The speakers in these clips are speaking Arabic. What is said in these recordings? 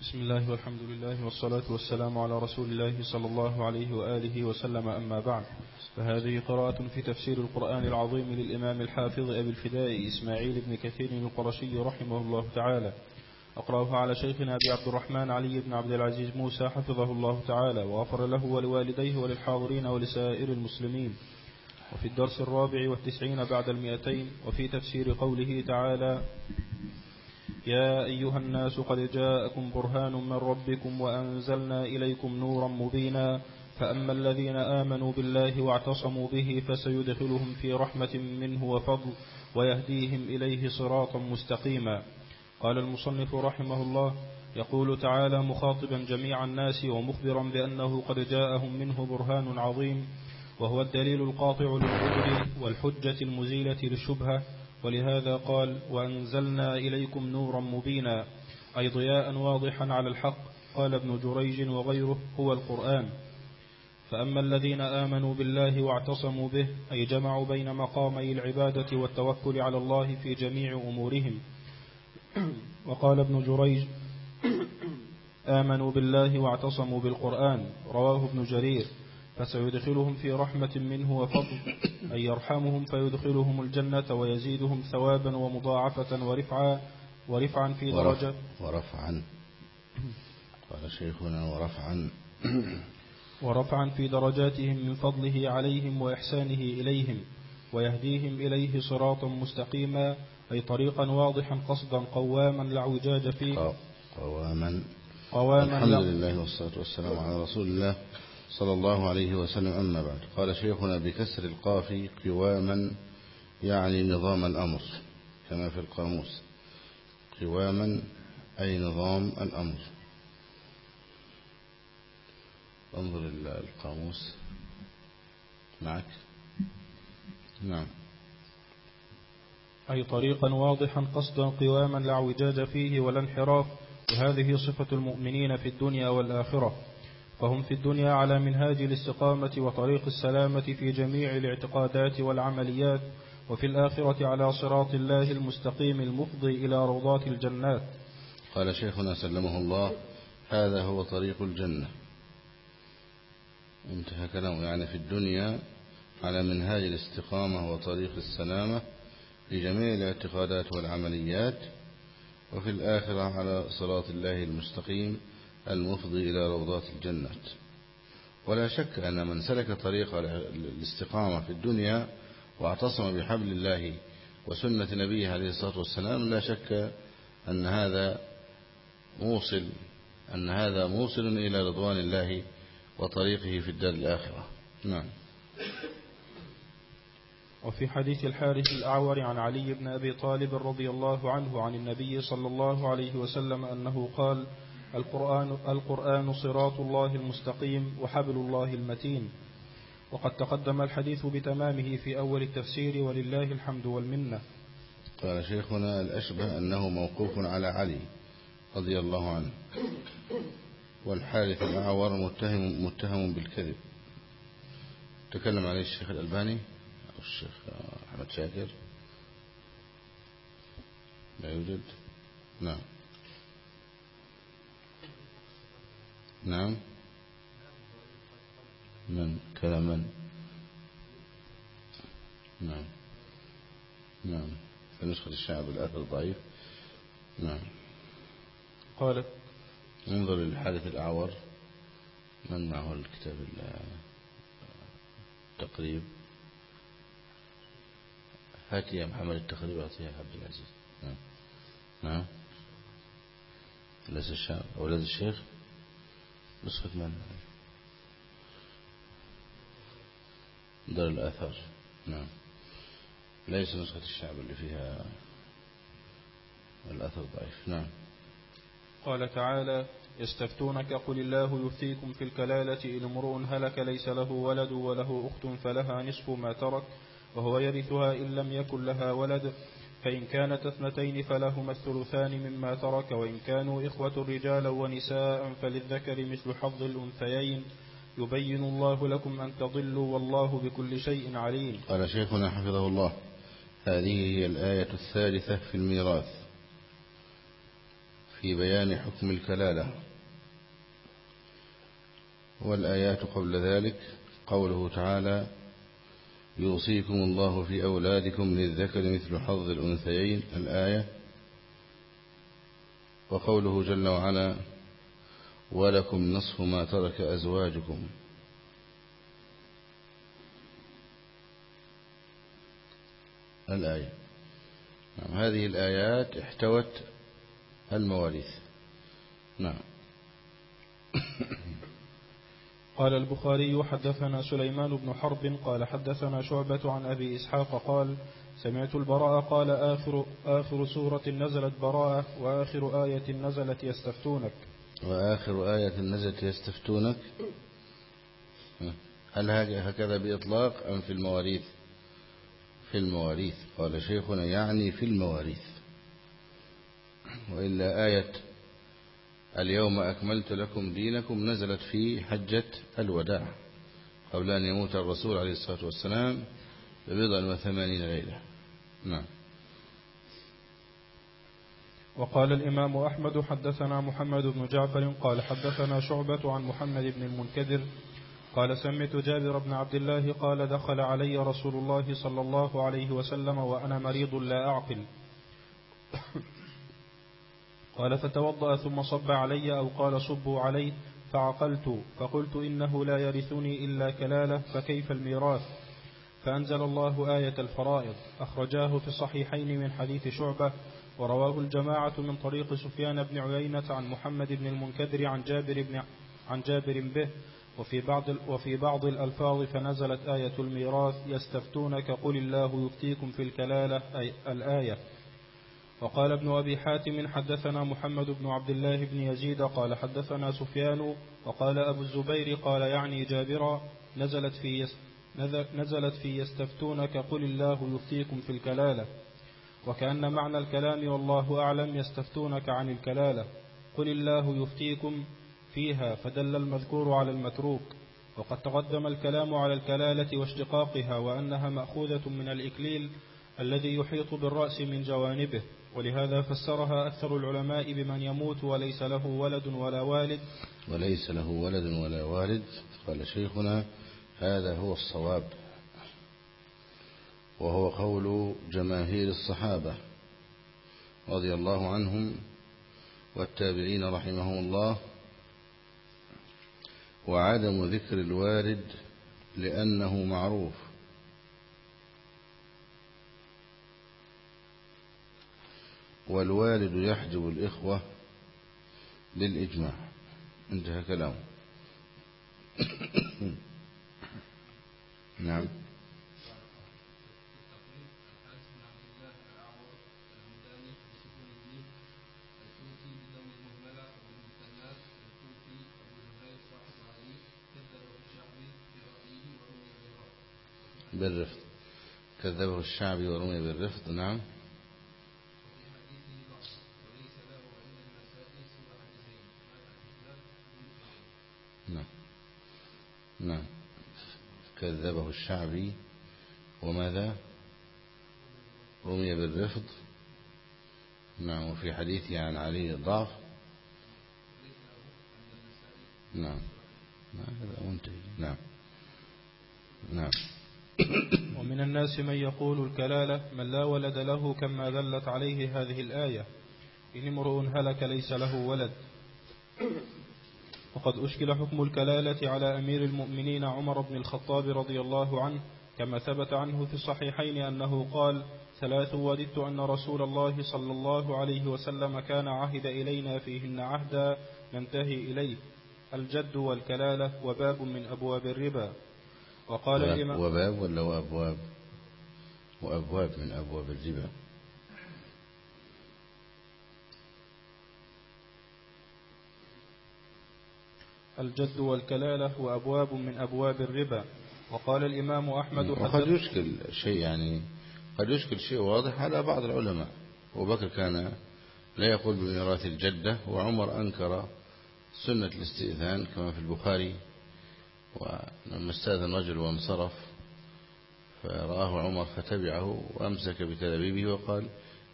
بسم الله والحمد لله والصلاة والسلام على رسول الله صلى الله عليه وآله وسلم أما بعد. فهذه قراءة في تفسير القرآن العظيم للإمام الحافظ أبي الفداء إسماعيل بن كثير القرشي رحمه الله تعالى. أقرأها على شيخنا أبي عبد الرحمن علي بن عبد العزيز موسى حفظه الله تعالى وغفر له ولوالديه وللحاضرين ولسائر المسلمين. وفي الدرس الرابع والتسعين بعد المئتين وفي تفسير قوله تعالى يا أيها الناس قد جاءكم برهان من ربكم وأنزلنا إليكم نورا مبينا فأما الذين آمنوا بالله واعتصموا به فسيدخلهم في رحمة منه وفضل ويهديهم إليه صراطا مستقيما. قال المصنف رحمه الله يقول تعالى مخاطبا جميع الناس ومخبرا بأنه قد جاءهم منه برهان عظيم وهو الدليل القاطع للعذر والحجة المزيلة للشبهة ولهذا قال وأنزلنا إليكم نورا مبينا أي ضياء واضحا على الحق قال ابن جريج وغيره هو القرآن. فأما الذين آمنوا بالله واعتصموا به أي جمعوا بين مقامي العبادة والتوكل على الله في جميع أمورهم. وقال ابن جريج آمنوا بالله واعتصموا بالقرآن رواه ابن جرير. فسيدخلهم في رحمة منه وفضل. أي يرحمهم فيدخلهم الجنة ويزيدهم ثوابا ومضاعفة ورفعا ورفعا في درجة. ورفعا. قال شيخنا ورفعا. ورفعا في درجاتهم من فضله عليهم وإحسانه إليهم ويهديهم إليه صراطا مستقيما. أي طريقا واضحا قصدا قواما لا اعوجاج فيه. قواما. قواما الحمد لله والصلاة والسلام على رسول الله. صلى الله عليه وسلم. أما بعد قال شيخنا بكسر القاف قواما يعني نظام الأمر كما في القاموس. قواما أي نظام الأمر. انظر القاموس. معك؟ نعم. أي طريقا واضحا قصدا قواما لا اعوجاج فيه ولا انحراف. وهذه صفة المؤمنين في الدنيا والآخرة. فهم في الدنيا على منهاج الاستقامة وطريق السلامة في جميع الاعتقادات والعمليات وفي الآخرة على صراط الله المستقيم المفضي إلى روضات الجنات. قال شيخنا سلمه الله هذا هو طريق الجنة. انتهى كلامه يعني في الدنيا على منهاج الاستقامة وطريق السلامة في جميع الاعتقادات والعمليات وفي الآخرة على صراط الله المستقيم المفضي إلى روضات الجنات ولا شك أن من سلك طريق الاستقامة في الدنيا واعتصم بحبل الله وسنة نبيه عليه الصلاة والسلام لا شك أن هذا موصل أن هذا موصل إلى رضوان الله وطريقه في الدار الآخرة. نعم. وفي حديث الحارث الأعور عن علي بن أبي طالب رضي الله عنه عن النبي صلى الله عليه وسلم أنه قال القرآن, القرآن صراط الله المستقيم وحبل الله المتين. وقد تقدم الحديث بتمامه في أول التفسير ولله الحمد والمنة. قال شيخنا الأشبه أنه موقوف على علي رضي الله عنه. والحارث الأعور متهم, متهم بالكذب. تكلم عليه الشيخ الألباني أو الشيخ أحمد شاكر. لا يوجد. نعم. نعم. من؟ كلام نعم. نعم. في نسخة الشعب الأثر ضعيف. نعم. قال انظر للحادث الأعور. من معه الكتاب التقريب؟ هات يا محمد التقريب أعطيها عبد العزيز. نعم. نعم. ليس الشعب أولاد الشيخ؟ نسخة من دار الآثار. نعم. ليس نسخة الشعب اللي فيها الأثر ضعيف. نعم. قال تعالى يستفتونك قل الله يفتيكم في الكلالة إن امرؤ هلك ليس له ولد وله أخت فلها نصف ما ترك وهو يرثها إن لم يكن لها ولد. فإن كانت اثنتين فلهما الثلثان مما ترك وإن كانوا إخوة رجالا ونساء فللذكر مثل حظ الأنثيين. يبين الله لكم أن تضلوا والله بكل شيء عليم. قال شيخنا حفظه الله هذه هي الآية الثالثة في الميراث في بيان حكم الكلالة. والآيات قبل ذلك قوله تعالى يوصيكم الله في أولادكم للذكر مثل حظ الأنثيين. الآية وقوله جل وعلا ولكم نصف ما ترك أزواجكم. الآية نعم هذه الآيات احتوت المواريث. نعم. قال البخاري حدثنا سليمان بن حرب قال حدثنا شعبة عن أبي إسحاق قال سمعت البراء قال آخر, آخر سورة نزلت براءة وآخر آية نزلت يستفتونك. وآخر آية نزلت يستفتونك؟ هل هكذا بإطلاق أم في المواريث؟ في المواريث. قال شيخنا يعني في المواريث. وإلا آية اليوم أكملت لكم دينكم نزلت في حجة الوداع. قبل أن يموت الرسول عليه الصلاة والسلام ببضع وثمانين ليلة. نعم. وقال الإمام أحمد حدثنا محمد بن جعفر قال حدثنا شعبة عن محمد بن المنكدر قال سمعت جابر بن عبد الله قال دخل علي رسول الله صلى الله عليه وسلم وأنا مريض لا أعقل. قال فتوضأ ثم صب علي أو قال صبوا علي فعقلت فقلت إنه لا يرثني إلا كلالة فكيف الميراث؟ فأنزل الله آية الفرائض أخرجاه في الصحيحين من حديث شعبة ورواه الجماعة من طريق سفيان بن عيينة عن محمد بن المنكدر عن جابر بن عن جابر به وفي بعض وفي بعض الألفاظ فنزلت آية الميراث يستفتونك قل الله يفتيكم في الكلالة أي الآية. وقال ابن أبي حاتم حدثنا محمد بن عبد الله بن يزيد قال حدثنا سفيان وقال أبو الزبير قال يعني جابرا نزلت في نزلت في يستفتونك قل الله يفتيكم في الكلالة وكأن معنى الكلام والله أعلم يستفتونك عن الكلالة قل الله يفتيكم فيها فدل المذكور على المتروك وقد تقدم الكلام على الكلالة واشتقاقها وأنها مأخوذة من الإكليل الذي يحيط بالرأس من جوانبه ولهذا فسرها أكثر العلماء بمن يموت وليس له ولد ولا والد. وليس له ولد ولا والد. قال شيخنا هذا هو الصواب. وهو قول جماهير الصحابة رضي الله عنهم والتابعين رحمهم الله وعدم ذكر الوارد لأنه معروف. والوالد يحجب الإخوة للإجماع. انتهى كلامه. نعم. بالرفض. كذبه الشعبي ورمي بالرفض. نعم. نعم. نعم. كذبه الشعبي. وماذا؟ رمي بالرفض. نعم. وفي حديثه عن علي الضعف نعم. نعم. هذا منتهي. نعم. نعم. ومن الناس من يقول الكلالة من لا ولد له كما دلت عليه هذه الآية إن امرؤ هلك ليس له ولد. وقد أشكل حكم الكلالة على أمير المؤمنين عمر بن الخطاب رضي الله عنه كما ثبت عنه في الصحيحين أنه قال ثلاث وددت أن رسول الله صلى الله عليه وسلم كان عهد إلينا فيهن عهدا ننتهي إليه الجد والكلالة وباب من أبواب الربا. وقال الإمام وباب ولا وأبواب؟ وأبواب من أبواب الربا. الجد والكلالة وأبواب من أبواب الربا. وقال الإمام أحمد وقد يشكل شيء يعني قد يشكل شيء واضح على بعض العلماء. أبو بكر كان لا يقول بميراث الجدة وعمر أنكر سنة الاستئذان كما في البخاري ولما استاذن رجل وانصرف فرآه عمر فتبعه وأمسك بتلابيبه وقال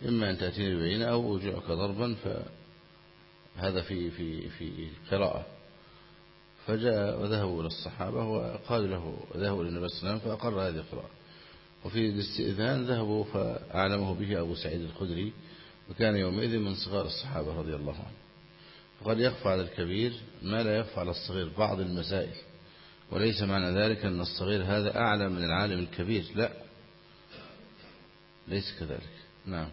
إما أن تأتيني بعين أو أوجعك ضربا. هذا في في في قراءة. فجاء وذهبوا إلى الصحابة وقالوا له ذهبوا إلى النبي وسلم فأقر هذه القراءة. وفي الاستئذان ذهبوا فأعلمه به أبو سعيد الخدري وكان يومئذ من صغار الصحابة رضي الله عنه وقد يخفى على الكبير ما لا يخفى على الصغير بعض المسائل. وليس معنى ذلك أن الصغير هذا أعلى من العالم الكبير لا. ليس كذلك. نعم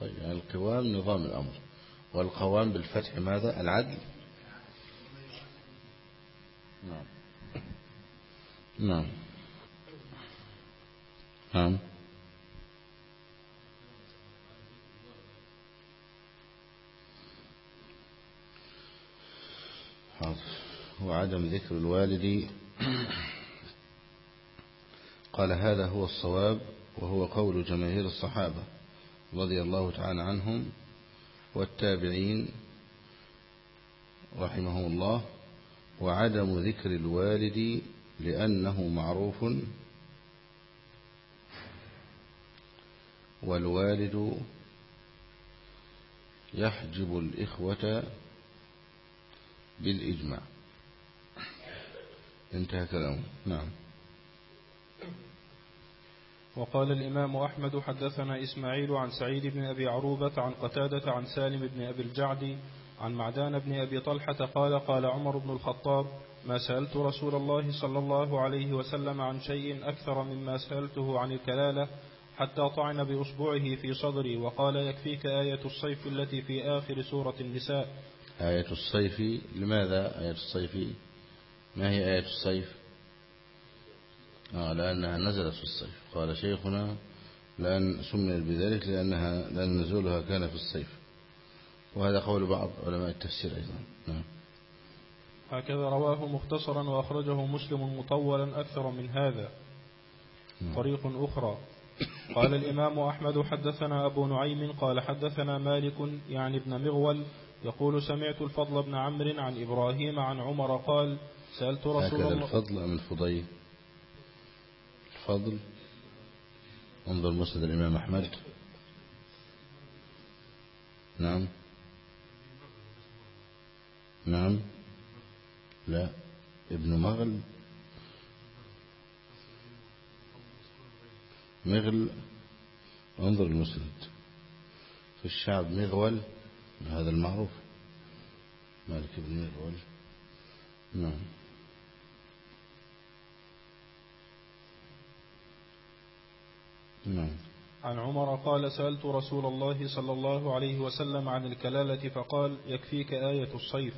طيب يعني القوام نظام الأمر. والقوام بالفتح ماذا؟ العدل. نعم. نعم. نعم. وعدم ذكر الوالد. قال هذا هو الصواب وهو قول جماهير الصحابة. رضي الله تعالى عنهم والتابعين رحمهم الله وعدم ذكر الوالد لأنه معروف والوالد يحجب الإخوة بالإجماع. انتهى كلامه. نعم. وقال الإمام أحمد حدثنا إسماعيل عن سعيد بن أبي عروبة عن قتادة عن سالم بن أبي الجعد عن معدان بن أبي طلحة قال قال عمر بن الخطاب ما سألت رسول الله صلى الله عليه وسلم عن شيء أكثر مما سألته عن الكلالة حتى طعن بأصبعه في صدري وقال يكفيك آية الصيف التي في آخر سورة النساء. آية الصيف لماذا آية الصيف؟ ما هي آية الصيف؟ آه لأنها نزلت في الصيف. قال شيخنا لأن سميت بذلك لأنها لأن نزولها كان في الصيف. وهذا قول بعض علماء التفسير أيضا. نعم. هكذا رواه مختصرا وأخرجه مسلم مطولا أكثر من هذا. نعم. طريق أخرى. قال الإمام أحمد حدثنا أبو نعيم قال حدثنا مالك يعني ابن مغول يقول سمعت الفضل بن عمرو عن إبراهيم عن عمر قال سألت رسول الله الفضل من الفضيل الفضل. انظر مسند الإمام أحمد. نعم. نعم. لا. ابن مغل. مغل. انظر المسند. في الشعب مغول. هذا المعروف. مالك بن مغول. نعم. نعم. عن عمر قال سألت رسول الله صلى الله عليه وسلم عن الكلالة فقال يكفيك آية الصيف.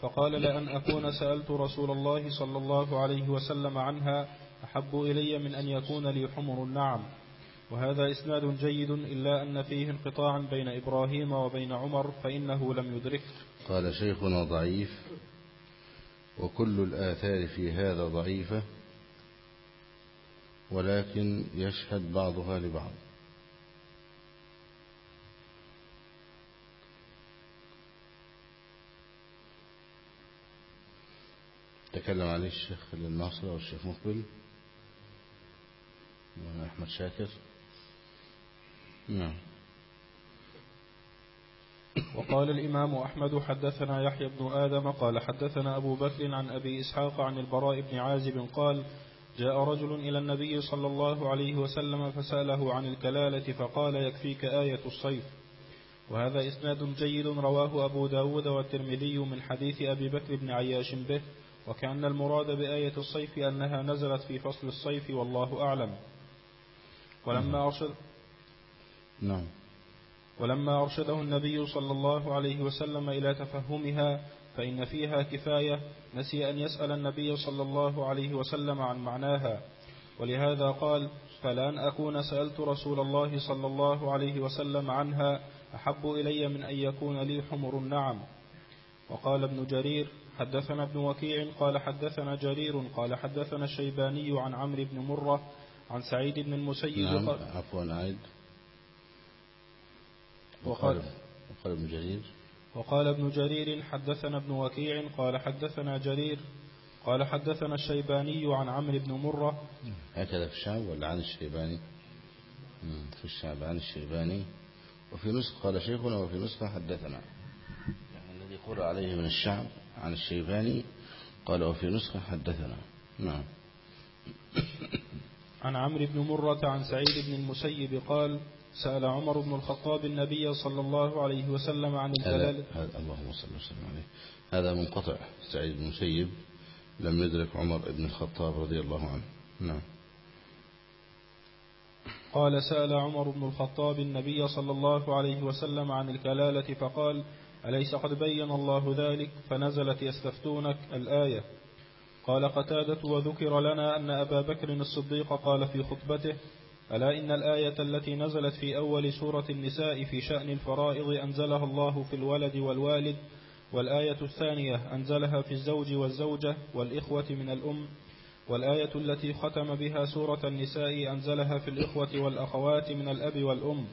فقال لأن أكون سألت رسول الله صلى الله عليه وسلم عنها أحب إلي من أن يكون لي حمر النعم. وهذا إسناد جيد إلا أن فيه انقطاعا بين إبراهيم وبين عمر فإنه لم يدرك. قال شيخنا ضعيف وكل الآثار في هذا ضعيفة. ولكن يشهد بعضها لبعض. تكلم عليه الشيخ الناصر والشيخ مقبل وأحمد شاكر. نعم. وقال الإمام أحمد حدثنا يحيى بن آدم قال حدثنا أبو بكر عن أبي إسحاق عن البراء بن عازب قال جاء رجل إلى النبي صلى الله عليه وسلم فسأله عن الكلالة فقال يكفيك آية الصيف. وهذا إسناد جيد رواه أبو داود والترمذي من حديث أبي بكر بن عياش به وكأن المراد بآية الصيف أنها نزلت في فصل الصيف والله أعلم. ولما أرشد نعم. ولما أرشده النبي صلى الله عليه وسلم إلى تفهمها فإن فيها كفاية نسي أن يسأل النبي صلى الله عليه وسلم عن معناها. ولهذا قال فلان أكون سألت رسول الله صلى الله عليه وسلم عنها أحب إلي من أن يكون لي حمر النعم. وقال ابن جرير حدثنا ابن وكيع قال حدثنا جرير قال حدثنا الشيباني عن عمرو بن مرة عن سعيد بن المسيب نعم عفوا عيد. وقال قال ابن جرير. وقال ابن جرير حدثنا ابن وكيع قال حدثنا جرير قال حدثنا الشيباني عن عمرو بن مرة. هكذا في الشعب ولا عن الشيباني. في الشعب عن الشيباني. وفي نسخة قال شيخنا وفي نسخة حدثنا. يعني الذي قرأ عليه من الشعب عن الشيباني قال وفي نسخة حدثنا. نعم. عن عمرو بن مرة عن سعيد بن المسيب قال سأل عمر بن الخطاب النبي صلى الله عليه وسلم عن الجلالة هذا اللهم صل وسلم عليه. هذا منقطع سعيد بن مسيب لم يدرك عمر بن الخطاب رضي الله عنه. نعم. قال سأل عمر بن الخطاب النبي صلى الله عليه وسلم عن الكلالة فقال أليس قد بين الله ذلك؟ فنزلت يستفتونك الآية. قال قتادة وذكر لنا أن أبا بكر الصديق قال في خطبته ألا إن الآية التي نزلت في أول سورة النساء في شأن الفرائض أنزلها الله في الولد والوالد والآية الثانية أنزلها في الزوج والزوجة والإخوة من الأم والآية التي ختم بها سورة النساء أنزلها في الإخوة والأخوات من الأب والأم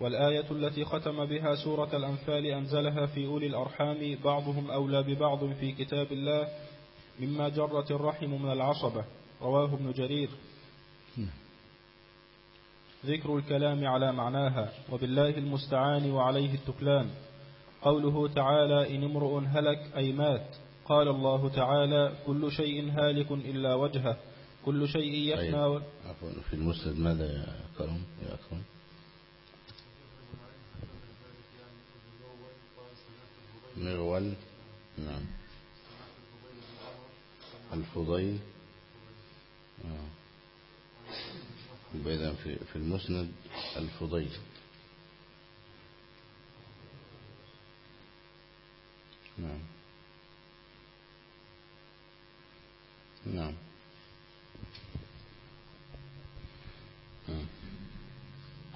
والآية التي ختم بها سورة الأنفال أنزلها في أولي الأرحام بعضهم أولى ببعض في كتاب الله مما جرت الرحم من العصبة. رواه ابن جرير. ذكر الكلام على معناها وبالله المستعان وعليه التكلان قوله تعالى إن امرؤ هلك أي مات قال الله تعالى كل شيء هالك إلا وجهه. كل شيء يفنى و... عفوا في المسند ماذا يا كرم؟ يا أكرم مغول. نعم. الفضيل. آه. يبقى في في المسند الفضيل. نعم. نعم. نعم.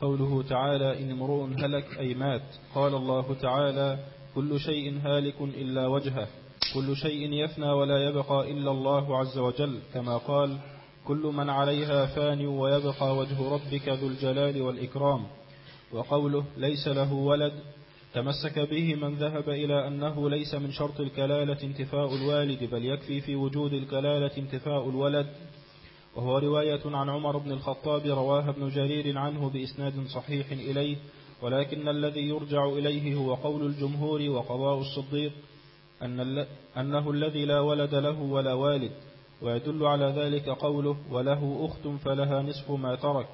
قوله تعالى إن امرؤ هلك أي مات قال الله تعالى كل شيء هالك إلا وجهه. كل شيء يفنى ولا يبقى إلا الله عز وجل كما قال كل من عليها فان ويبقى وجه ربك ذو الجلال والإكرام. وقوله ليس له ولد تمسك به من ذهب إلى أنه ليس من شرط الكلالة انتفاء الوالد بل يكفي في وجود الكلالة انتفاء الولد. وهو رواية عن عمر بن الخطاب رواها ابن جرير عنه بإسناد صحيح إليه. ولكن الذي يرجع إليه هو قول الجمهور وقضاء الصديق أن أنه الذي لا ولد له ولا والد. ويدل على ذلك قوله وله أخت فلها نصف ما ترك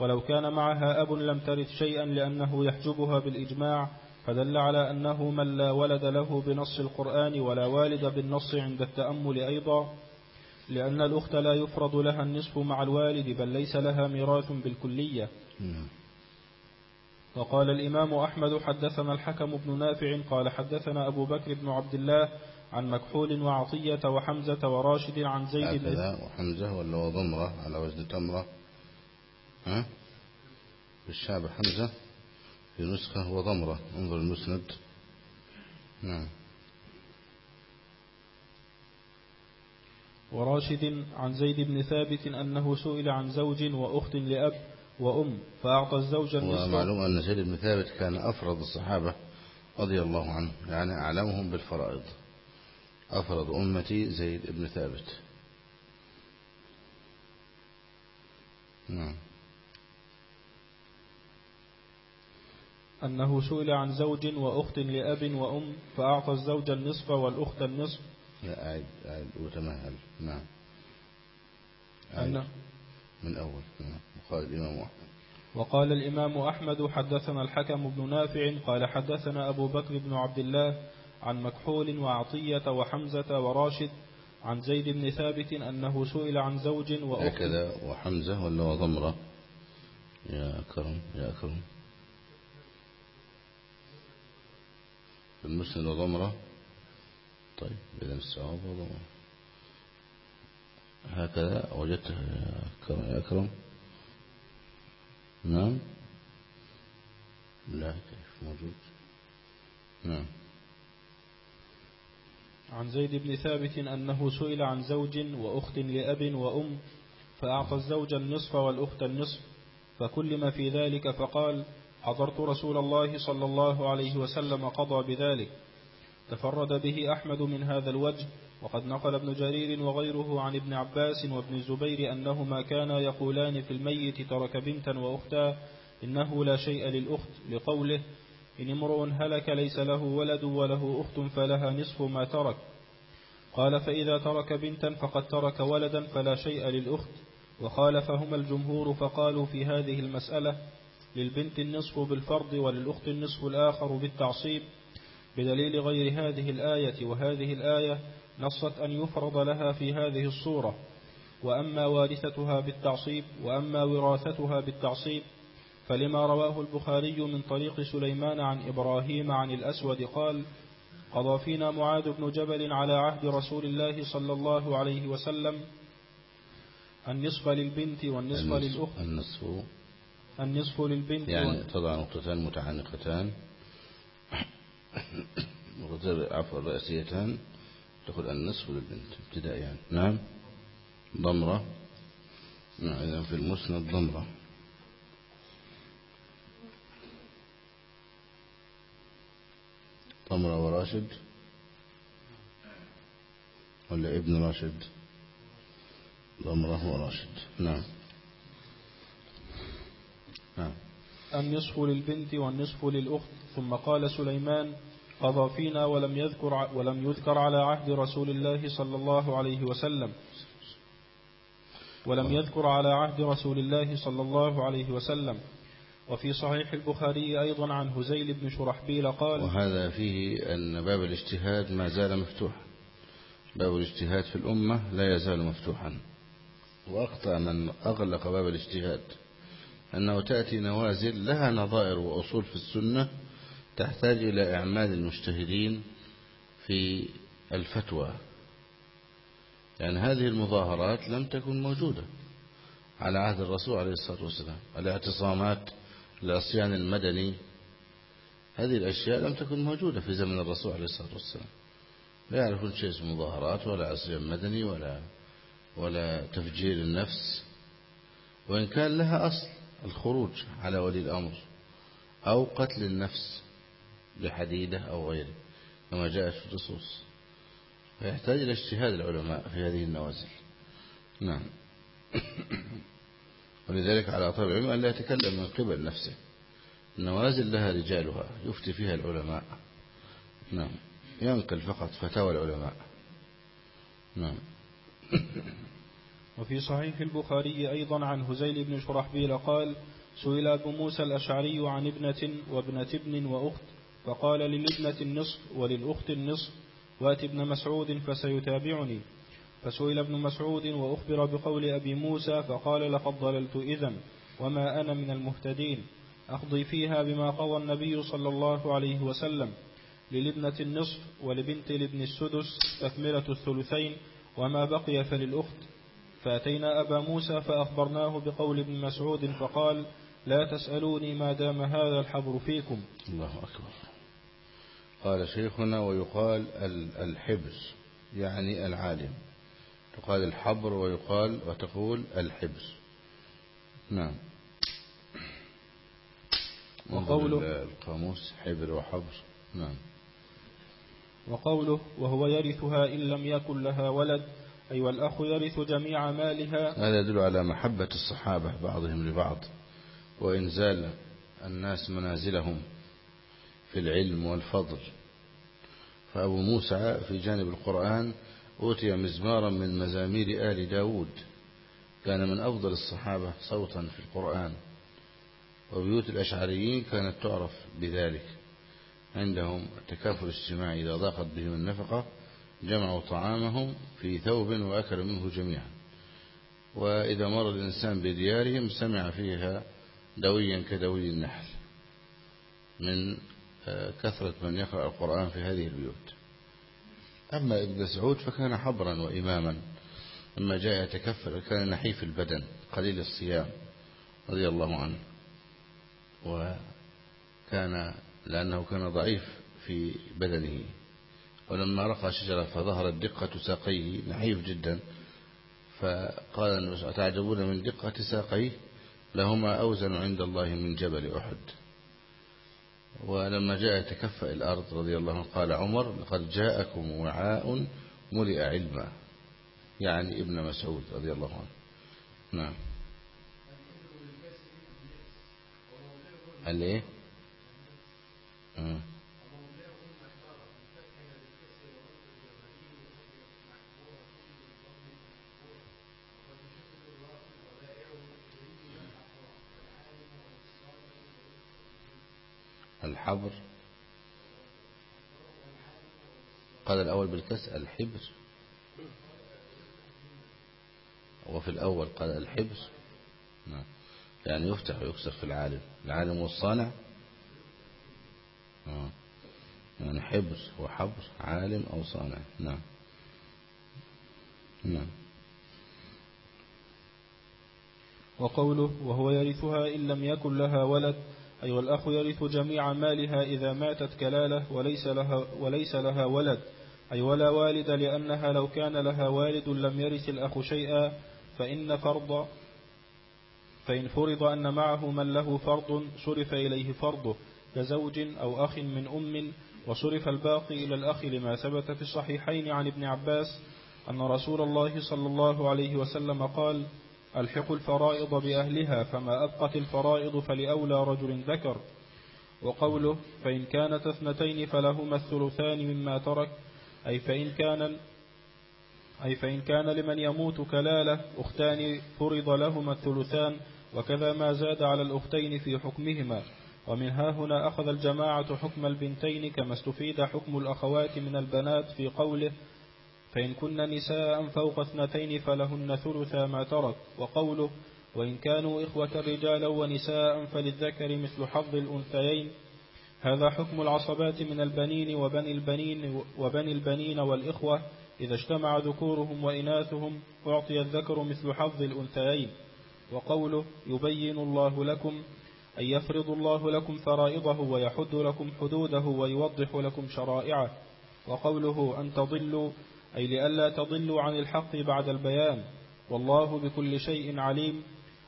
ولو كان معها أب لم ترث شيئا لأنه يحجبها بالإجماع فدل على أنه من لا ولد له بنص القرآن ولا والد بالنص عند التأمل أيضا لأن الأخت لا يفرض لها النصف مع الوالد بل ليس لها ميراث بالكلية نعم. وقال الإمام أحمد حدثنا الحكم بن نافع قال حدثنا أبو بكر بن عبد الله عن مكحول وعطية وحمزة وراشد عن زيد بن هكذا وحمزة ولا وضمرة على وزن تمرة. ها؟ في الشعب حمزة في نسخة وضمرة. انظر المسند. نعم. وراشد عن زيد بن ثابت أنه سئل عن زوج وأخت لأب وأم فأعطى الزوج النصف ومعلوم أن زيد بن ثابت كان أفرض الصحابة رضي الله عنه يعني أعلمهم بالفرائض. أفرض أمتي زيد بن ثابت. نعم. أنه سئل عن زوج وأخت لأب وأم فأعطى الزوج النصف والأخت النصف. لا أعد أعد وتمهل. نعم. أنه من أول. نعم. وقال الإمام أحمد. وقال الإمام أحمد حدثنا الحكم بن نافع قال حدثنا أبو بكر بن عبد الله عن مكحول وعطية وحمزة وراشد عن زيد بن ثابت أنه سئل عن زوج وأخت هكذا وحمزة ولا وضمرة؟ يا أكرم يا أكرم. المسند وضمرة؟ طيب إذا الصواب وضمرة. هكذا وجدته يا أكرم, يا أكرم. نعم. لا كيف؟ موجود. نعم. عن زيد بن ثابت أنه سئل عن زوج وأخت لأب وأم فأعطى الزوج النصف والأخت النصف فكلم في ذلك فقال حضرت رسول الله صلى الله عليه وسلم قضى بذلك. تفرد به أحمد من هذا الوجه وقد نقل ابن جرير وغيره عن ابن عباس وابن الزبير أنهما كانا يقولان في الميت ترك بنتا وأختا إنه لا شيء للأخت لقوله إن امرؤ هلك ليس له ولد وله أخت فلها نصف ما ترك. قال فإذا ترك بنتا فقد ترك ولدا فلا شيء للأخت. وخالفهما الجمهور فقالوا في هذه المسألة للبنت النصف بالفرض وللأخت النصف الآخر بالتعصيب. بدليل غير هذه الآية وهذه الآية نصت أن يفرض لها في هذه الصورة. وأما وارثتها بالتعصيب وأما وراثتها بالتعصيب فلما رواه البخاري من طريق سليمان عن إبراهيم عن الأسود قال قضى فينا معاذ بن جبل على عهد رسول الله صلى الله عليه وسلم النصف للبنت والنصف النصف للأخت. النصف. النصف للبنت يعني تضع نقطتان متعانقتان نقطتان عفوا رئيسيتان. تقول النصف للبنت ابتداء يعني نعم. ضمرة. نعم في المسند ضمرة. ضمرة وراشد ولا ابن راشد؟ ضمرة وراشد نعم. نعم. النصف للبنت والنصف للأخت. ثم قال سليمان قضى فينا ولم يذكر ولم يذكر على عهد رسول الله صلى الله عليه وسلم. ولم يذكر على عهد رسول الله صلى الله عليه وسلم. وفي صحيح البخاري أيضا عن هزيل بن شرحبيل قال وهذا فيه أن باب الاجتهاد ما زال مفتوحا. باب الاجتهاد في الأمة لا يزال مفتوحا. وأخطأ من أغلق باب الاجتهاد. أنه تأتي نوازل لها نظائر وأصول في السنة تحتاج إلى إعمال المجتهدين في الفتوى. يعني هذه المظاهرات لم تكن موجودة على عهد الرسول عليه الصلاة والسلام. الاعتصامات العصيان المدني. هذه الأشياء لم تكن موجودة في زمن الرسول عليه الصلاة والسلام. لا يعرفون شيء اسمه مظاهرات ولا عصيان مدني ولا ولا تفجير النفس. وإن كان لها أصل الخروج على ولي الأمر أو قتل النفس بحديدة أو غيره كما جاء في النصوص. فيحتاج إلى اجتهاد العلماء في هذه النوازل. نعم. ولذلك على طالب العلم أن لا يتكلم من قبل نفسه. النوازل لها رجالها يفتي فيها العلماء. نعم. ينقل فقط فتاوى العلماء. نعم. وفي صحيح البخاري أيضا عن هزيل بن شرحبيل قال سئل أبو موسى الأشعري عن ابنة وابنة ابن وأخت فقال للابنة النصف وللأخت النصف. وات ابن مسعود فسيتابعني. فسئل ابن مسعود وأخبر بقول أبي موسى فقال لقد ضللت إذا وما أنا من المهتدين. أقضي فيها بما قضى النبي صلى الله عليه وسلم للابنة النصف ولبنت الابن السدس تكملة الثلثين وما بقي فللأخت. فأتينا أبا موسى فأخبرناه بقول ابن مسعود فقال لا تسألوني ما دام هذا الحبر فيكم. الله أكبر. قال شيخنا ويقال ال- الحبر يعني العالم. تقال الحبر ويقال وتقول الحبر. نعم. وقوله- القاموس حبر وحبر. نعم. وقوله وهو يرثها إن لم يكن لها ولد أي والأخ يرث جميع مالها. هذا يدل على محبة الصحابة بعضهم لبعض وإنزال الناس منازلهم في العلم والفضل. فأبو موسى في جانب القرآن أوتي مزمارا من مزامير آل داود. كان من أفضل الصحابة صوتا في القرآن. وبيوت الأشعريين كانت تعرف بذلك. عندهم تكافل اجتماعي إذا ضاقت بهم النفقة جمعوا طعامهم في ثوب وأكل منه جميعا. وإذا مر الإنسان بديارهم سمع فيها دويا كدوي النحل. من آه، كثرة من يقرأ القرآن في هذه البيوت. أما ابن مسعود فكان حبرا وإماما لما جاء يتكفل كان نحيف البدن قليل الصيام رضي الله عنه. وكان لأنه كان ضعيف في بدنه. ولما رقى شجرة فظهرت دقة ساقيه نحيف جدا. فقال تعجبون من دقة ساقيه؟ لهما أوزن عند الله من جبل أحد. ولما جاء يتكفأ الأرض رضي الله عنه قال عمر لقد جاءكم وعاء ملئ علما. يعني ابن مسعود رضي الله عنه. نعم. قال إيه الحبر. قال الأول بالكسر الحبر. وفي الأول قال الحبر. نعم. يعني يفتح ويكسر في العالم. العالم والصانع آه. يعني حبر وحبر عالم أو صانع. نعم. نعم. وقوله وهو يرثها إن لم يكن لها ولد. أي والأخ يرث جميع مالها إذا ماتت كلالة وليس لها, وليس لها ولد. أي ولا والد لأنها لو كان لها والد لم يرث الأخ شيئا فإن فرض فإن فرض أن معه من له فرض صرف إليه فرضه كزوج أو أخ من أم وصرف الباقي إلى الأخ لما ثبت في الصحيحين عن ابن عباس أن رسول الله صلى الله عليه وسلم قال ألحق الفرائض بأهلها فما أبقت الفرائض فلأولى رجل ذكر. وقوله فإن كانت اثنتين فلهما الثلثان مما ترك أي فإن كان أي فإن كان لمن يموت كلالة أختان فرض لهما الثلثان وكذا ما زاد على الأختين في حكمهما. ومن ها هنا أخذ الجماعة حكم البنتين كما استفيد حكم الأخوات من البنات في قوله فإن كن نساء فوق اثنتين فلهن ثلثا ما ترك. وقوله وإن كانوا إخوة رجالا ونساء فللذكر مثل حظ الأنثيين. هذا حكم العصبات من البنين وبني البنين وبني البنين والإخوة إذا اجتمع ذكورهم وإناثهم أعطي الذكر مثل حظ الأنثيين. وقوله يبين الله لكم أن يفرض الله لكم فرائضه ويحد لكم حدوده ويوضح لكم شرائعه. وقوله أن تضلوا أي لئلا تضلوا عن الحق بعد البيان. والله بكل شيء عليم.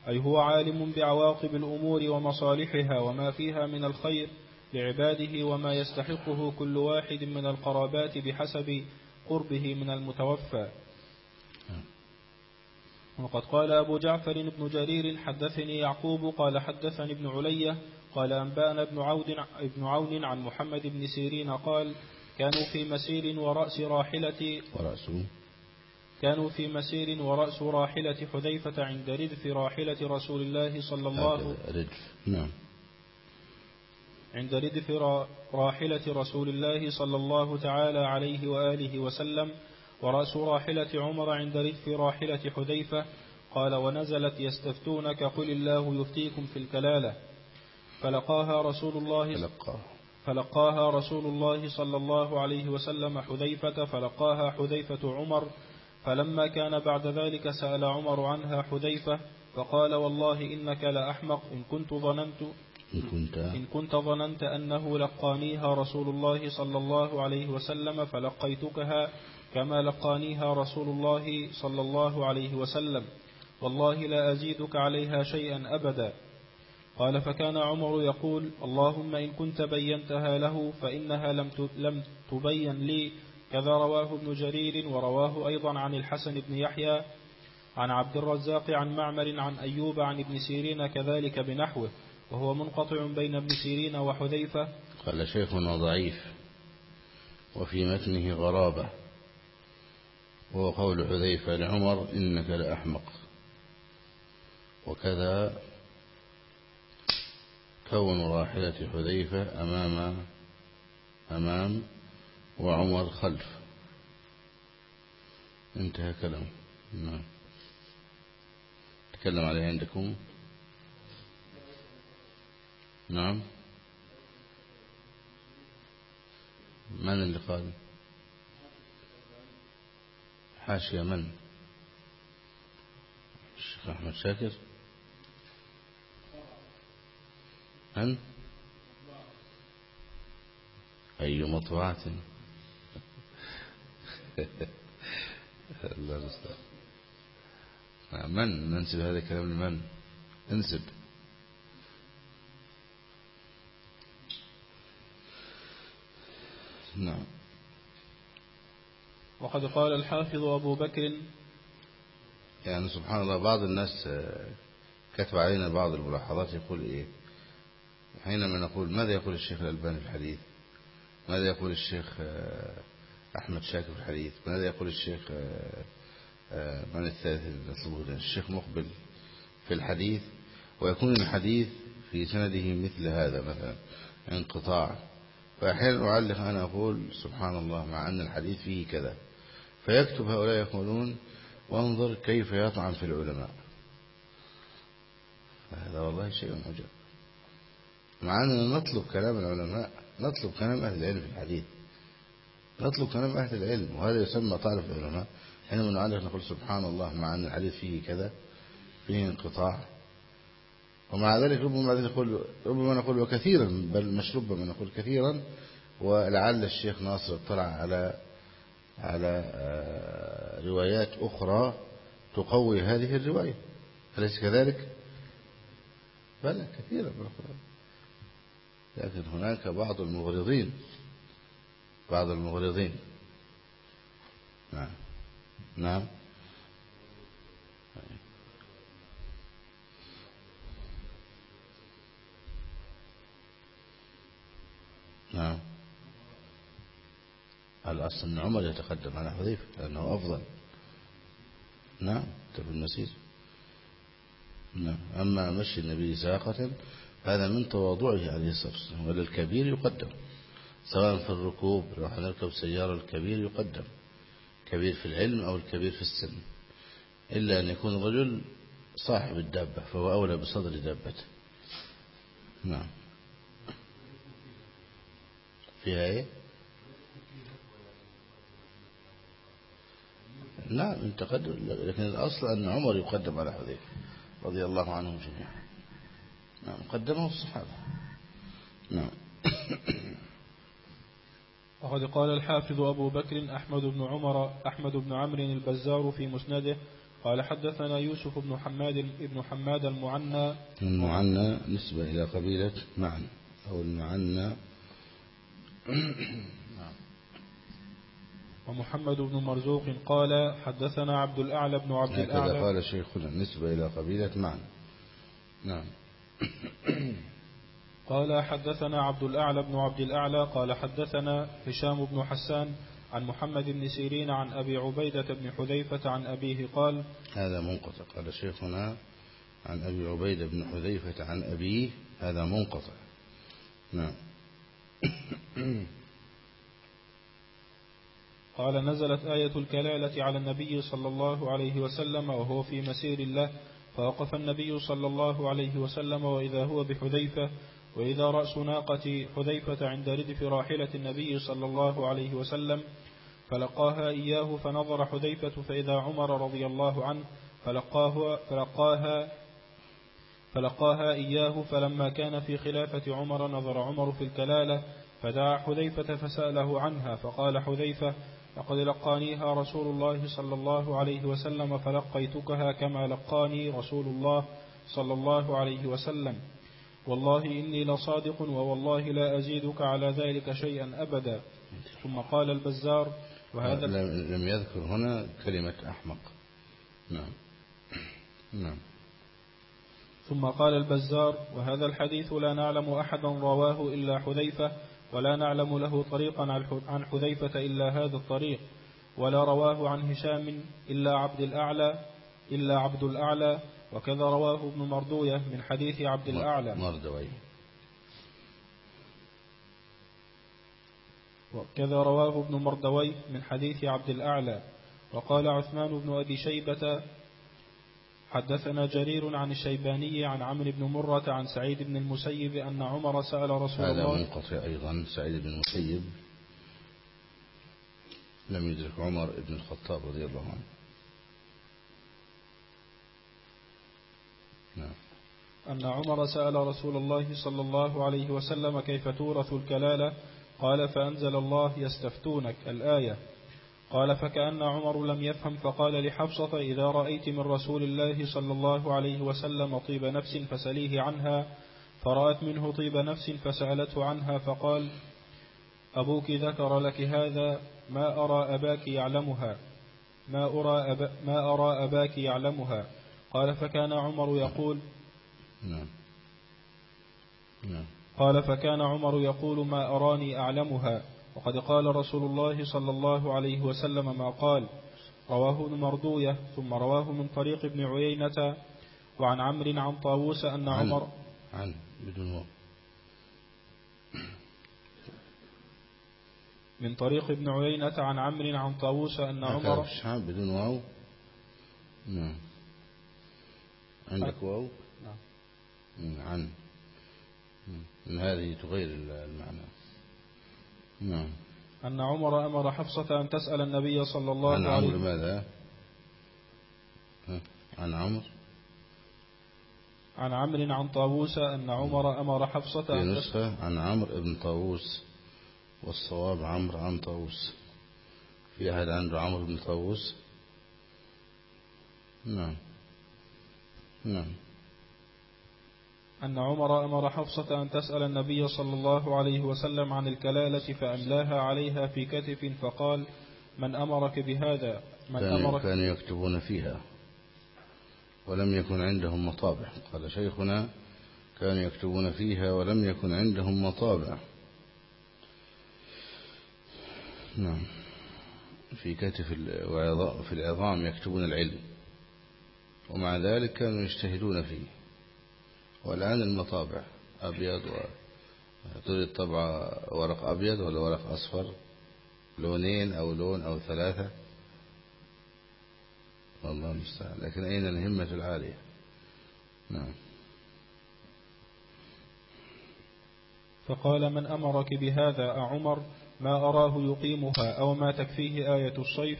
أي هو عالم بعواقب الأمور ومصالحها وما فيها من الخير لعباده وما يستحقه كل واحد من القرابات بحسب قربه من المتوفى. وقد قال أبو جعفر بن جرير حدثني يعقوب قال حدثني ابن علية قال أنبأنا ابن عون, عن محمد بن سيرين قال كانوا في مسير ورأس راحلة ورأس؟ كانوا في مسير ورأس راحلة حذيفة عند ردف راحلة رسول الله صلى الله ردف نعم. عند ردف راحلة رسول الله صلى الله تعالى عليه وآله وسلم ورأس راحلة عمر عند ردف راحلة حذيفة قال ونزلت يستفتونك قل الله يفتيكم في الكلالة. فلقاها رسول الله فلقاها. فلقاها رسول الله صلى الله عليه وسلم حذيفة فلقاها حذيفة عمر فلما كان بعد ذلك سأل عمر عنها حذيفة فقال والله إنك لأحمق إن كنت ظننت إن كنت. إن كنت ظننت أنه لقانيها رسول الله صلى الله عليه وسلم فلقيتكها كما لقانيها رسول الله صلى الله عليه وسلم. والله لا أزيدك عليها شيئا أبدا. قال فكان عمر يقول اللهم إن كنت بينتها له فإنها لم تبين لي. كذا رواه ابن جرير ورواه أيضا عن الحسن بن يحيى عن عبد الرزاق عن معمر عن أيوب عن ابن سيرين كذلك بنحوه وهو منقطع بين ابن سيرين وحذيفة. قال شيخنا ضعيف وفي متنه غرابة وهو قول حذيفة لعمر إنك لأحمق. وكذا كون راحلة حذيفة أمام أمام وعمر خلف. انتهى كلام نعم. تكلم عليه عندكم؟ نعم. من اللي قال؟ حاشية من؟ الشيخ أحمد شاكر. من أي مطبعة؟ الله المستعان من؟ ننسب هذا الكلام لمن؟ انسب. نعم. وقد قال الحافظ أبو بكر يعني سبحان الله بعض الناس آه، كتب علينا بعض الملاحظات يقول إيه؟ حينما نقول ماذا يقول الشيخ الألباني في الحديث؟ ماذا يقول الشيخ آه، أحمد شاكر في الحديث؟ ماذا يقول الشيخ آه، من الثالث نطلبه الشيخ مقبل في الحديث ويكون الحديث في سنده مثل هذا مثلا انقطاع. فأحيانا أعلق أنا أقول سبحان الله مع أن الحديث فيه كذا. فيكتب هؤلاء يقولون وانظر كيف يطعن في العلماء. هذا والله شيء عجب مع أننا نطلب كلام العلماء نطلب كلام أهل العلم في الحديث. نطلب كلام أهل العلم وهذا يسمى طالب العلماء. حينما نعلق نقول سبحان الله مع أن الحديث فيه كذا فيه انقطاع. ومع ذلك ربما نقول ربما نقول وكثيرا بل مش ربما نقول كثيرا. ولعل الشيخ ناصر اطلع على على آه، روايات أخرى تقوي هذه الرواية. أليس كذلك؟ بلى كثيرا من القرآن. لكن هناك بعض المغرضين. بعض المغرضين. نعم. نعم. نعم. الأصل أن عمر يتقدم على حذيفة؟ لأنه أفضل. نعم. تبي المسير نعم. أما مشي النبي ساقة هذا من تواضعه عليه الصلاة والسلام وللكبير يقدم. سواء في الركوب لو هنركب سيارة الكبير يقدم. كبير في العلم أو الكبير في السن. إلا أن يكون الرجل صاحب الدابة فهو أولى بصدر دابته نعم. فيها إيه؟ نعم تقدم لكن الأصل أن عمر يقدم على حذيفة رضي الله عنهم جميعا. نعم. قدمه الصحابة. نعم. وقد قال الحافظ أبو بكر أحمد بن عمر أحمد بن عمرو البزار في مسنده قال حدثنا يوسف بن حماد بن حماد المعنى. المعنى نسبة إلى قبيلة معن أو المعنى. ومحمد بن مرزوق قال حدثنا عبد الأعلى بن عبد الأعلى. قال شيخنا نسبة إلى قبيلة معن. نعم. قال حدثنا عبد الأعلى بن عبد الأعلى قال حدثنا هشام بن حسان عن محمد بن سيرين عن أبي عبيدة بن حذيفة عن أبيه قال هذا منقطع. قال شيخنا عن أبي عبيدة بن حذيفة عن أبيه هذا منقطع. نعم. قال نزلت آية الكلالة على النبي صلى الله عليه وسلم وهو في مسير الله فوقف النبي صلى الله عليه وسلم وإذا هو بحذيفة وإذا رأس ناقة حذيفة عند ردف راحلة النبي صلى الله عليه وسلم فلقاها إياه فنظر حذيفة فإذا عمر رضي الله عنه فلقاه فلقاها فلقاها إياه فلما كان في خلافة عمر نظر عمر في الكلالة فدعا حذيفة فسأله عنها فقال حذيفة لقد لقانيها رسول الله صلى الله عليه وسلم فلقيتكها كما لقاني رسول الله صلى الله عليه وسلم. والله إني لصادق ووالله لا أزيدك على ذلك شيئا أبدا. ثم قال البزار وهذا لم يذكر هنا كلمة أحمق. نعم. نعم. ثم قال البزار وهذا الحديث لا نعلم أحدا رواه إلا حذيفة ولا نعلم له طريقا عن حذيفة إلا هذا الطريق ولا رواه عن هشام إلا عبد الأعلى إلا عبد الأعلى وكذا رواه ابن مردوية من حديث عبد الأعلى. مردوي وكذا رواه ابن مردوي من حديث عبد الأعلى. وقال عثمان بن أبي شيبة حدثنا جرير عن الشيباني عن عمرو بن مرة عن سعيد بن المسيب أن عمر سأل رسول هذا الله هذا منقطع أيضا. سعيد بن المسيب لم يدرك عمر بن الخطاب رضي الله عنه. نعم. أن عمر سأل رسول الله صلى الله عليه وسلم كيف تورث الكلالة؟ قال فأنزل الله يستفتونك. الآية قال فكأن عمر لم يفهم فقال لحفصة إذا رأيت من رسول الله صلى الله عليه وسلم طيب نفس فسليه عنها فرأت منه طيب نفس فسألته عنها فقال أبوك ذكر لك هذا ما أرى أباك يعلمها ما أرى, أبا ما أرى أباك يعلمها. قال فكان عمر يقول نعم. نعم. قال فكان عمر يقول ما أراني أعلمها. وقد قال رسول الله صلى الله عليه وسلم ما قال رواه ابن مردوية ثم رواه من طريق ابن عيينة وعن عمرو عن طاووس أن عن عمر عن بدون واو. من طريق ابن عيينة عن عمرو عن طاووس أن عمر بدون واو؟ نعم. عندك واو؟ نعم. عن مم، من هذه تغير المعنى. نعم. أن عمر أمر حفصة أن تسأل النبي صلى الله عن عليه عمرو ماذا؟ ها؟ عن عمرو عن عمرو عن طاووس أن عمر أمر حفصة أن تسأل نسخة عن عمرو بن طاووس والصواب عمرو عن طاووس. في أحد عنده عمرو بن طاووس؟ نعم. نعم. أن عمر أمر حفصة أن تسأل النبي صلى الله عليه وسلم عن الكلالة فأملاها عليها في كتف فقال من أمرك بهذا؟ من كانوا, أمرك كانوا يكتبون فيها ولم يكن عندهم مطابع. قال شيخنا كانوا يكتبون فيها ولم يكن عندهم مطابع. نعم. في كتف في العظام يكتبون العلم ومع ذلك كانوا يجتهدون فيه. والآن المطابع أبيض و تريد طبع ورق أبيض ولا ورق أصفر؟ لونين أو لون أو ثلاثة؟ والله المستعان. لكن أين الهمة العالية؟ نعم. فقال من أمرك بهذا أعمر ما أراه يقيمها أو ما تكفيه آية الصيف؟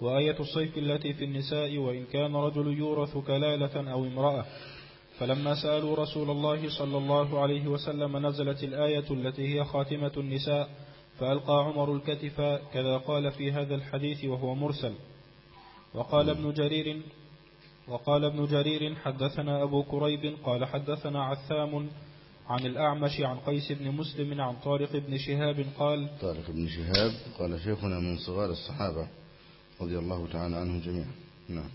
وآية الصيف التي في النساء وإن كان رجل يورث كلالة أو امرأة. فلما سألوا رسول الله صلى الله عليه وسلم نزلت الآية التي هي خاتمة النساء فألقى عمر الكتف كذا قال في هذا الحديث وهو مرسل. وقال ابن جرير وقال ابن جرير حدثنا أبو كريب قال حدثنا عثام عن الأعمش عن قيس بن مسلم عن طارق بن شهاب قال طارق بن شهاب قال شيخنا من صغار الصحابة رضي الله تعالى عنهم جميعا. نعم.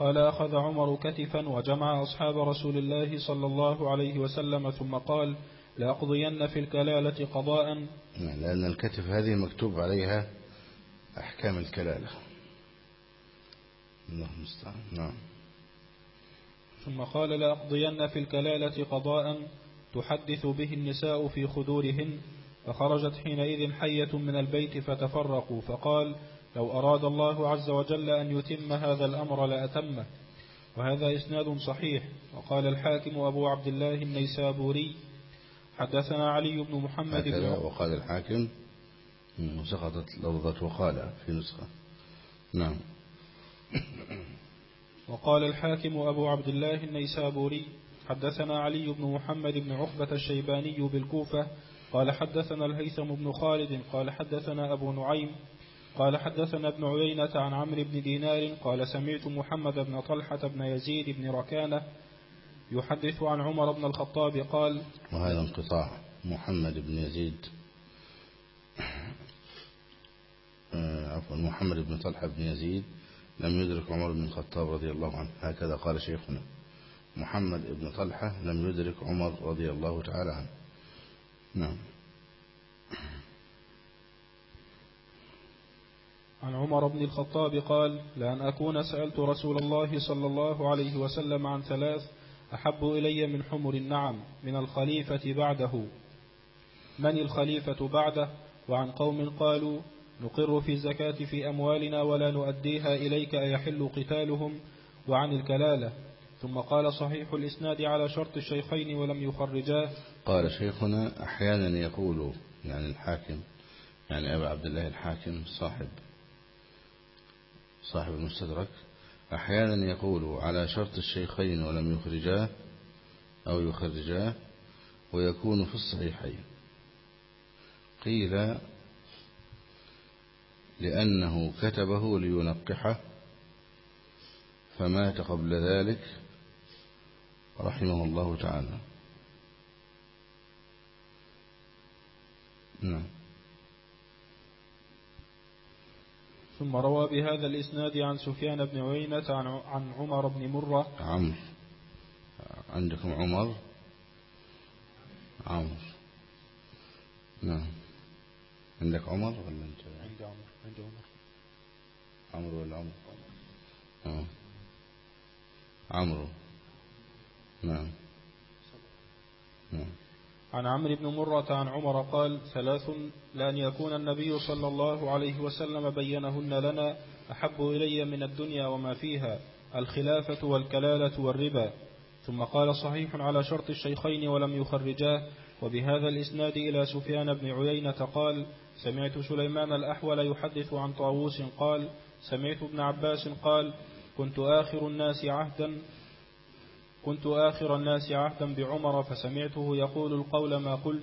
قال أخذ عمر كتفا وجمع أصحاب رسول الله صلى الله عليه وسلم ثم قال لأقضين في الكلالة قضاء. لأن الكتف هذه مكتوب عليها أحكام الكلالة. الله المستعان نعم. ثم قال لأقضين في الكلالة قضاء. تحدث به النساء في خدورهن فخرجت حينئذ حية من البيت فتفرقوا فقال لو أراد الله عز وجل أن يتم هذا الأمر لأتمه. وهذا إسناد صحيح. وقال الحاكم أبو عبد الله النيسابوري حدثنا علي بن محمد بن وقال الحاكم مم، وسقطت لفظة وقال في نسخة. نعم. وقال الحاكم أبو عبد الله النيسابوري حدثنا علي بن محمد بن عقبة الشيباني بالكوفة قال حدثنا الهيثم بن خالد قال حدثنا أبو نعيم قال حدثنا ابن عيينة عن عمرو بن دينار قال سمعت محمد بن طلحة بن يزيد بن ركانة يحدث عن عمر بن الخطاب قال وهذا انقطاع. محمد بن يزيد. آه، عفوا محمد بن طلحة بن يزيد لم يدرك عمر بن الخطاب رضي الله عنه. هكذا قال شيخنا. محمد بن طلحة لم يدرك عمر رضي الله تعالى عنه. نعم. عن عمر بن الخطاب قال لأن أكون سألت رسول الله صلى الله عليه وسلم عن ثلاث أحب إلي من حمر النعم من الخليفة بعده. من الخليفة بعده؟ وعن قوم قالوا نقر في الزكاة في أموالنا ولا نؤديها إليك أيحل قتالهم. وعن الكلالة ثم قال صحيح الإسناد على شرط الشيخين ولم يخرجاه. قال شيخنا أحيانا يقول يعني الحاكم يعني أبا عبد الله الحاكم صاحب صاحب المستدرك أحيانا يقول على شرط الشيخين ولم يخرجاه أو يخرجاه ويكون في الصحيحين. قيل لأنه كتبه لينقحه فمات قبل ذلك رحمه الله تعالى. نعم. ثم روى بهذا الإسناد عن سفيان بن عيينة عن عمر بن مرة. عمرو عندكم عمر؟ عمرو نعم. عندك عمر ولا أنت؟ عندي عمر عندي عمر. عمرو ولا عمر؟ آه. عمرو. نعم. نعم. عن عمرو بن مرة عن عمر قال ثلاث لأن يكون النبي صلى الله عليه وسلم بينهن لنا أحب إلي من الدنيا وما فيها الخلافة والكلالة والربا. ثم قال صحيح على شرط الشيخين ولم يخرجاه. وبهذا الإسناد إلى سفيان بن عيينة قال سمعت سليمان الأحول يحدث عن طاووس قال سمعت ابن عباس قال كنت آخر الناس عهدا كنت آخر الناس عهدا بعمر فسمعته يقول القول ما قلت.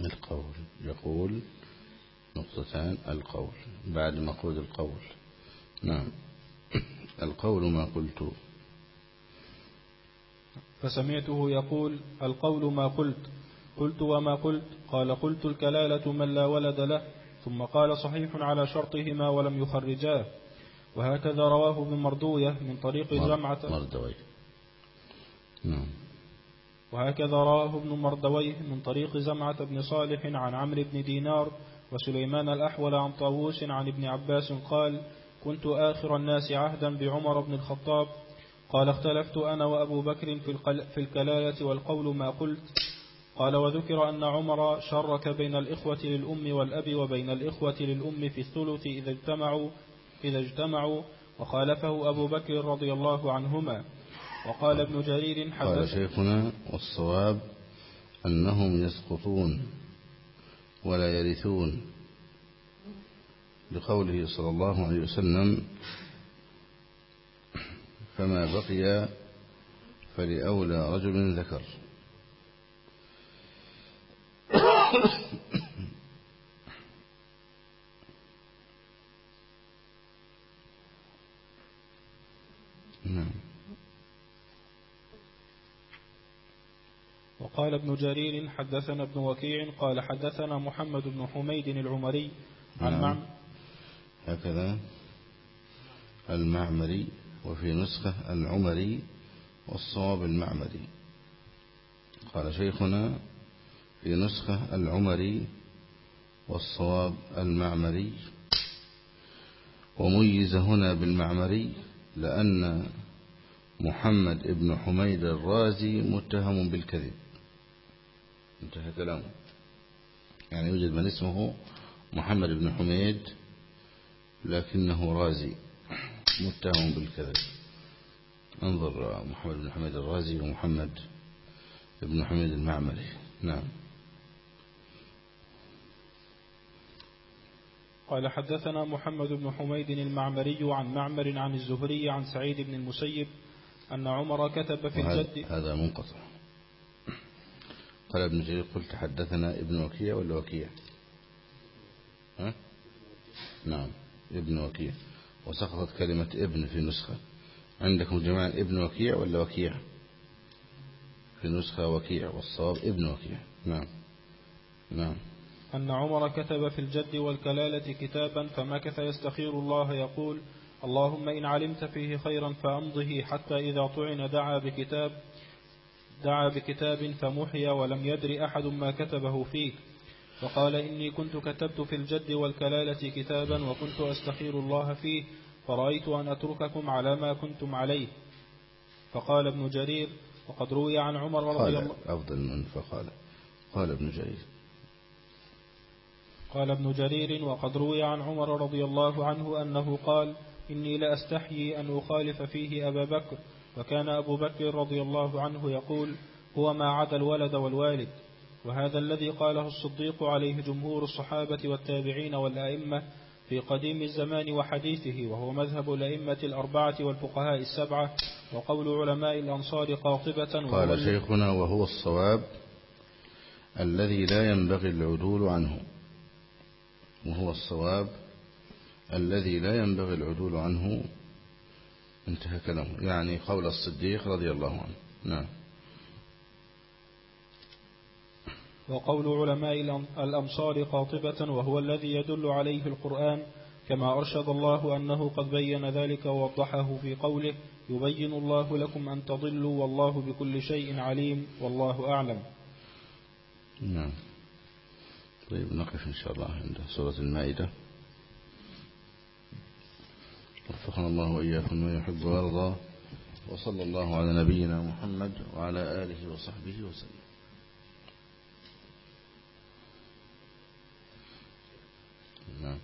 القول يقول نقطتان القول بعد ما قول القول. نعم. القول ما قلت. فسمعته يقول القول ما قلت. قلت وما قلت؟ قال قلت الكلالة من لا ولد له ثم قال صحيح على شرطهما ولم يخرجاه. وهكذا رواه ابن مردوية من طريق جمعة مردوي نعم. وهكذا رواه ابن مردويه من طريق زمعة بن صالح عن عمرو بن دينار وسليمان الأحول عن طاووس عن ابن عباس قال كنت آخر الناس عهدا بعمر بن الخطاب. قال اختلفت أنا وأبو بكر في الكلالة والقول ما قلت. قال وذكر أن عمر شرك بين الإخوة للأم والأب وبين الإخوة للأم في الثلث إذا اجتمعوا, إذا اجتمعوا وخالفه أبو بكر رضي الله عنهما. وقال ابن جرير حدث قال شيخنا والصواب أنهم يسقطون ولا يرثون. لقوله صلى الله عليه وسلم فما بقي فلأولى رجل ذكر نعم وقال ابن جرير حدثنا ابن وكيع قال حدثنا محمد بن حميد العمري عن نعم. هكذا المعمري وفي نسخة العمري والصواب المعمري. قال شيخنا في نسخة العمري والصواب المعمري. وميز هنا بالمعمري لأن محمد ابن حميد الرازي متهم بالكذب. انتهى كلامه. يعني يوجد من اسمه محمد بن حميد لكنه رازي متهم بالكذب. انظر محمد بن حميد الرازي ومحمد بن حميد المعمري. نعم. قال حدثنا محمد بن حميد المعمري عن معمر عن الزهري عن سعيد بن المسيب أن عمر كتب في الجد هذا منقطع. قال ابن جرير قلت حدثنا ابن وكيع ولا وكيع؟ ها؟ نعم ابن وكيع. وسقطت كلمة ابن في نسخة. عندكم جماعة ابن وكيع ولا وكيع؟ في نسخة وكيع والصواب ابن وكيع. نعم نعم. أن عمر كتب في الجد والكلالة كتابا فمكث يستخير الله يقول اللهم إن علمت فيه خيرا فأمضه حتى إذا طعن دعا بكتاب دعا بكتاب فمحي ولم يدر أحد ما كتبه فيه. وقال إني كنت كتبت في الجد والكلالة كتابا وكنت أستخير الله فيه فرأيت أن أترككم على ما كنتم عليه. فقال ابن جرير وقد روي عن عمر رضي الله أفضل من فقال قال ابن جرير. قال ابن جرير وقد روي عن عمر رضي الله عنه أنه قال إني لأستحيي أن أخالف فيه أبا بكر. وكان أبو بكر رضي الله عنه يقول هو ما عدا الولد والوالد وهذا الذي قاله الصديق عليه جمهور الصحابة والتابعين والأئمة في قديم الزمان وحديثه وهو مذهب الأئمة الأربعة والفقهاء السبعة وقول علماء الأنصار قاطبة قال شيخنا وهو الصواب الذي لا ينبغي العدول عنه وهو الصواب الذي لا ينبغي العدول عنه انتهى كلامه. يعني قول الصديق رضي الله عنه. نعم. وقول علماء الأمصار قاطبة وهو الذي يدل عليه القرآن كما أرشد الله أنه قد بين ذلك ووضحه في قوله يبين الله لكم أن تضلوا والله بكل شيء عليم والله أعلم. نعم. طيب نقف إن شاء الله عند سورة المائدة. وفقنا الله وإياكم ما يحب ويرضى وصلى الله على نبينا محمد وعلى آله وصحبه وسلم. نعم.